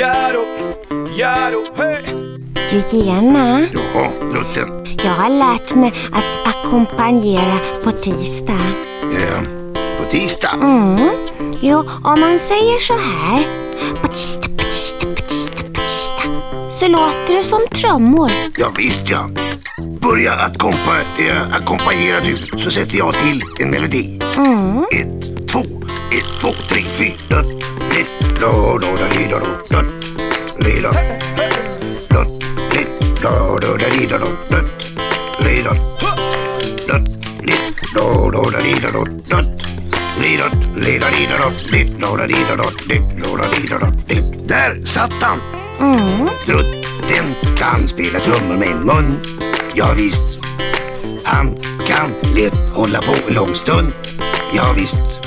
Jaro, Jaro, hej! Du Gena, Jaha, rutten. jag har lärt mig att ackompanjera på tisdag. Eh, på tisdag? Mm. Jo, om man säger så här. På tisdag, på tisdag, på tisdag, på tisdag. Så låter det som trummor. Ja, visst ja. Börja att kompa, eh, ackompanjera du så sätter jag till en melodi. Mm. Ett, två, ett, två, tre, fyra. Li, li, Li, li. Där satt han! Mm. Kan spela trummor med mun. Ja, visst. Han kan lätt hålla på en lång stund. Ja, visst.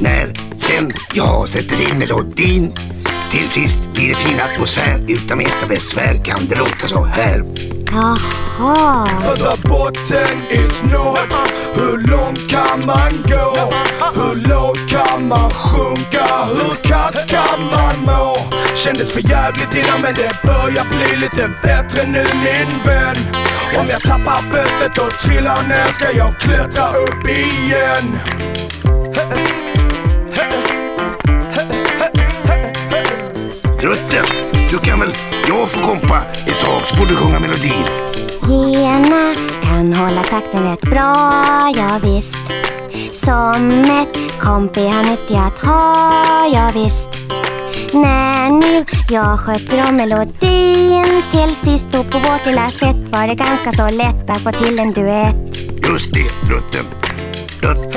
När sen jag sätter in melodin till sist blir det fin atmosfär. Utan minsta besvär kan det låta så här. Jaha. Där botten är snåd Hur långt kan man gå? Hur lågt kan man sjunka? Hur kast kan man må? Kändes för jävligt innan men det börjar bli lite bättre nu min vän Om jag tappar fästet och trillar ner ska jag klättra upp igen jag få kompa ett tag så får du sjunga melodin. Gena kan hålla takten rätt bra, ja visst. Som ett kompi han nyttig att ha, ja visst. När nu jag sköter om melodin till sist då på vårt lilla sätt var det ganska så lätt att få till en duett. Just det, rutten. Rutt,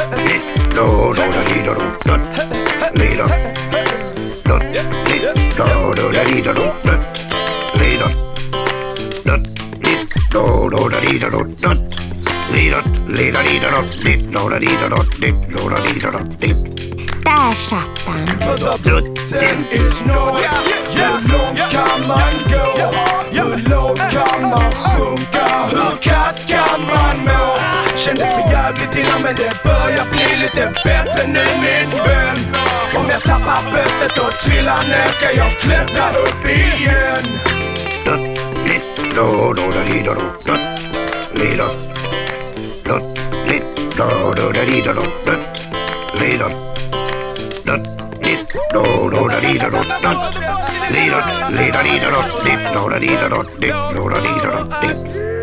Där satt han. Dutten är snål Hur långt kan man gå? Hur lågt kan man sjunka? Hur kast kan man må? Kändes för jävligt innan men det börjar bli lite bättre nu min vän Om jag tappar fästet och trillar ner ska jag klättra upp igen do do da dee da do da dee da da lee do do da dee da do da dee da da lee do do da dee da do da dee da lee da dee da do dee do da dee da do dee do da dee da do dee